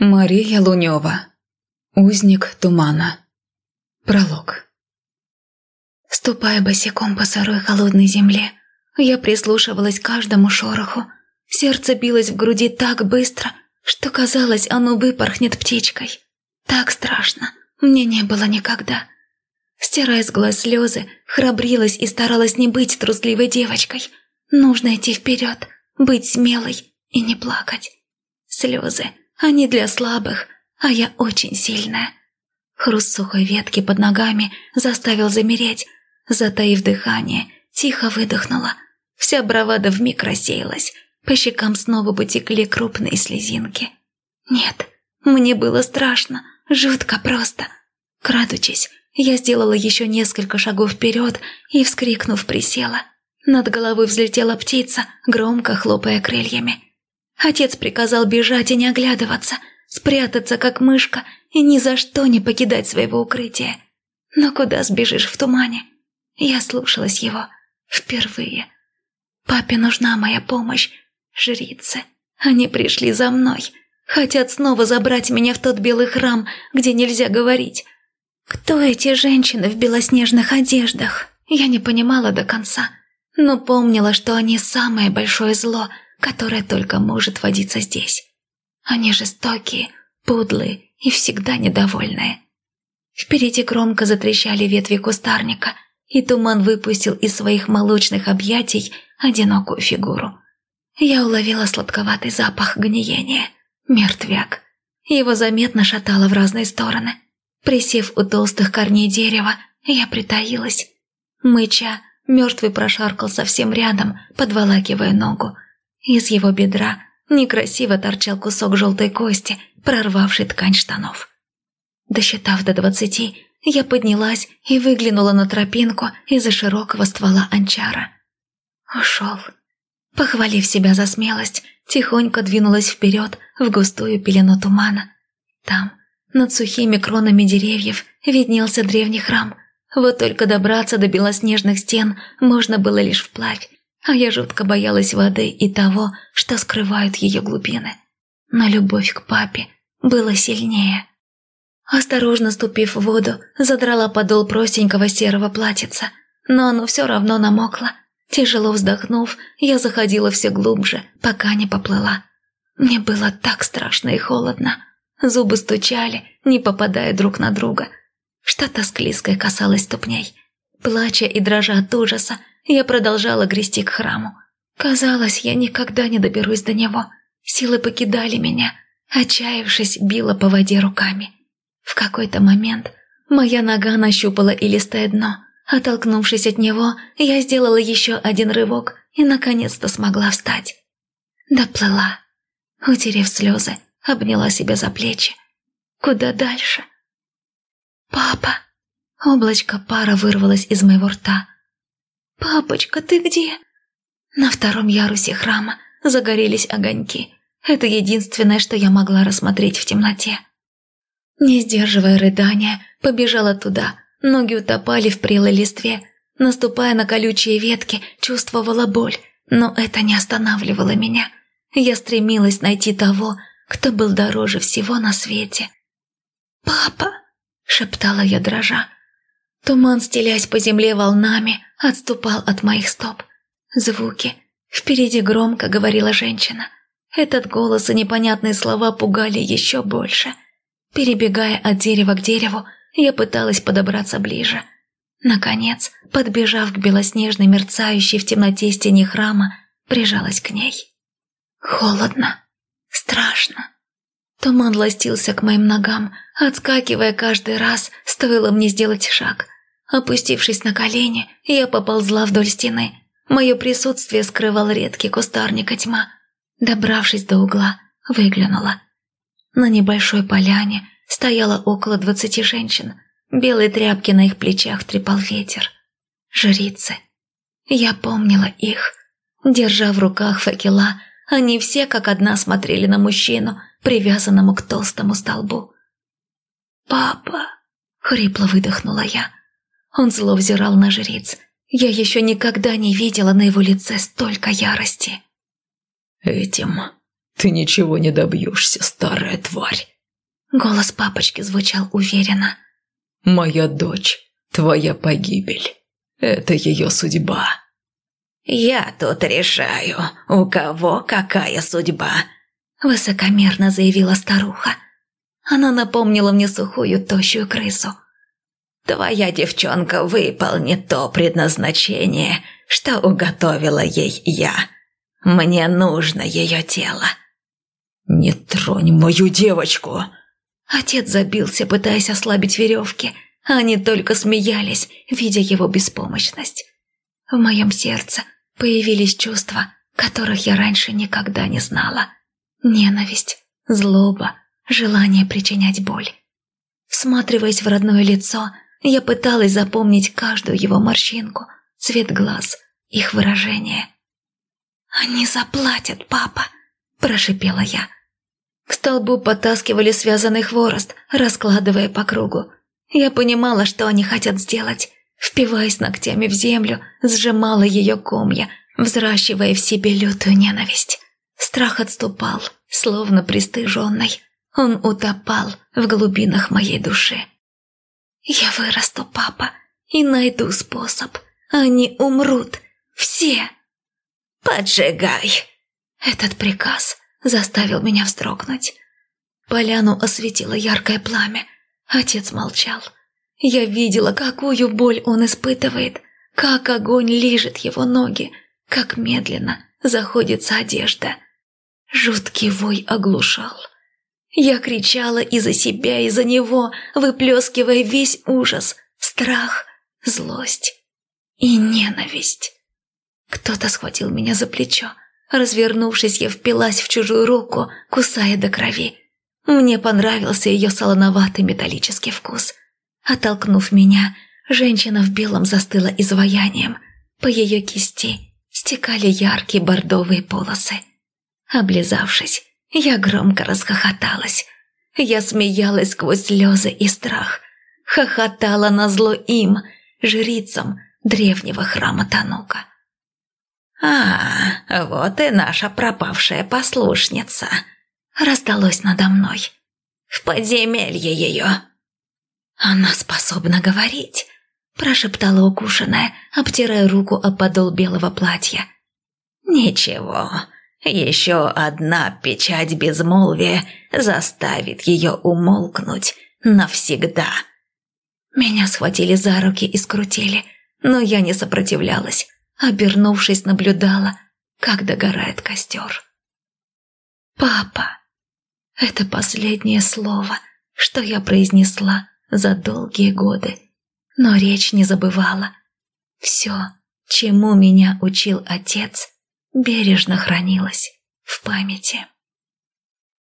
Мария Лунева. Узник тумана. Пролог. Ступая босиком по сырой холодной земле, я прислушивалась к каждому шороху. Сердце билось в груди так быстро, что казалось, оно выпорхнет птичкой. Так страшно мне не было никогда. Стирая с глаз слезы, храбрилась и старалась не быть трусливой девочкой. Нужно идти вперед, быть смелой и не плакать. Слезы они для слабых, а я очень сильная. Хруст сухой ветки под ногами заставил замереть. Затаив дыхание, тихо выдохнула. Вся бравада вмиг рассеялась. По щекам снова потекли крупные слезинки. Нет, мне было страшно, жутко просто. Крадучись, я сделала еще несколько шагов вперед и, вскрикнув, присела. Над головой взлетела птица, громко хлопая крыльями. Отец приказал бежать и не оглядываться, спрятаться как мышка и ни за что не покидать своего укрытия. Но куда сбежишь в тумане? Я слушалась его впервые. Папе нужна моя помощь. Жрицы, они пришли за мной. Хотят снова забрать меня в тот белый храм, где нельзя говорить. Кто эти женщины в белоснежных одеждах? Я не понимала до конца, но помнила, что они самое большое зло – которая только может водиться здесь. Они жестокие, подлые и всегда недовольные. Впереди громко затрещали ветви кустарника, и туман выпустил из своих молочных объятий одинокую фигуру. Я уловила сладковатый запах гниения. Мертвяк. Его заметно шатало в разные стороны. Присев у толстых корней дерева, я притаилась. Мыча, мертвый прошаркал совсем рядом, подволакивая ногу. Из его бедра некрасиво торчал кусок желтой кости, прорвавший ткань штанов. Досчитав до двадцати, я поднялась и выглянула на тропинку из-за широкого ствола анчара. Ушел. Похвалив себя за смелость, тихонько двинулась вперед в густую пелену тумана. Там, над сухими кронами деревьев, виднелся древний храм. Вот только добраться до белоснежных стен можно было лишь вплавь, а я жутко боялась воды и того, что скрывают ее глубины. Но любовь к папе была сильнее. Осторожно ступив в воду, задрала подол простенького серого платьица, но оно все равно намокло. Тяжело вздохнув, я заходила все глубже, пока не поплыла. Мне было так страшно и холодно. Зубы стучали, не попадая друг на друга. Что-то склизкое касалось ступней. Плача и дрожа от ужаса, я продолжала грести к храму. Казалось, я никогда не доберусь до него. Силы покидали меня. Отчаявшись, била по воде руками. В какой-то момент моя нога нащупала илистое дно. Оттолкнувшись от него, я сделала еще один рывок и наконец-то смогла встать. Доплыла. Утерев слезы, обняла себя за плечи. Куда дальше? «Папа!» Облачко пара вырвалось из моего рта. «Папочка, ты где?» На втором ярусе храма загорелись огоньки. Это единственное, что я могла рассмотреть в темноте. Не сдерживая рыдания, побежала туда. Ноги утопали в прелой листве. Наступая на колючие ветки, чувствовала боль, но это не останавливало меня. Я стремилась найти того, кто был дороже всего на свете. «Папа!» – шептала я дрожа. Туман, стелясь по земле волнами, отступал от моих стоп. Звуки. Впереди громко говорила женщина. Этот голос и непонятные слова пугали еще больше. Перебегая от дерева к дереву, я пыталась подобраться ближе. Наконец, подбежав к белоснежной мерцающей в темноте стене храма, прижалась к ней. Холодно. Страшно. Туман ластился к моим ногам, отскакивая каждый раз, стоило мне сделать шаг. Опустившись на колени, я поползла вдоль стены. Мое присутствие скрывал редкий кустарник и тьма. Добравшись до угла, выглянула. На небольшой поляне стояло около двадцати женщин. Белые тряпки на их плечах трепал ветер. Жрицы. Я помнила их. Держа в руках факела, они все как одна смотрели на мужчину, привязанному к толстому столбу. «Папа!» — хрипло выдохнула я. Он зло взирал на жриц. Я еще никогда не видела на его лице столько ярости. «Этим ты ничего не добьешься, старая тварь!» Голос папочки звучал уверенно. «Моя дочь, твоя погибель. Это ее судьба». «Я тут решаю, у кого какая судьба», – высокомерно заявила старуха. Она напомнила мне сухую, тощую крысу. «Твоя девчонка выполнит то предназначение, что уготовила ей я. Мне нужно ее тело». «Не тронь мою девочку!» Отец забился, пытаясь ослабить веревки. Они только смеялись, видя его беспомощность. В моем сердце появились чувства, которых я раньше никогда не знала. Ненависть, злоба, желание причинять боль. Всматриваясь в родное лицо, я пыталась запомнить каждую его морщинку, цвет глаз, их выражение. «Они заплатят, папа!» – прошипела я. К столбу потаскивали связанный хворост, раскладывая по кругу. Я понимала, что они хотят сделать. Впиваясь ногтями в землю, сжимала ее комья, взращивая в себе лютую ненависть. Страх отступал, словно пристыженный. Он утопал в глубинах моей души. «Я вырасту, папа, и найду способ. Они умрут. Все!» «Поджигай!» Этот приказ заставил меня вздрогнуть. Поляну осветило яркое пламя. Отец молчал. Я видела, какую боль он испытывает, как огонь лижет его ноги, как медленно заходится одежда. Жуткий вой оглушал. Я кричала и за себя, и за него, выплескивая весь ужас, страх, злость и ненависть. Кто-то схватил меня за плечо. Развернувшись, я впилась в чужую руку, кусая до крови. Мне понравился ее солоноватый металлический вкус. Оттолкнув меня, женщина в белом застыла изваянием. По ее кисти стекали яркие бордовые полосы. Облизавшись, я громко расхохоталась. Я смеялась сквозь слезы и страх. Хохотала на зло им, жрицам древнего храма Танука. «А, вот и наша пропавшая послушница», — раздалось надо мной. «В подземелье ее». «Она способна говорить», — прошептала укушенная, обтирая руку о подол белого платья. «Ничего, еще одна печать безмолвия заставит ее умолкнуть навсегда». Меня схватили за руки и скрутили, но я не сопротивлялась обернувшись, наблюдала, как догорает костер. «Папа!» Это последнее слово, что я произнесла за долгие годы, но речь не забывала. Все, чему меня учил отец, бережно хранилось в памяти.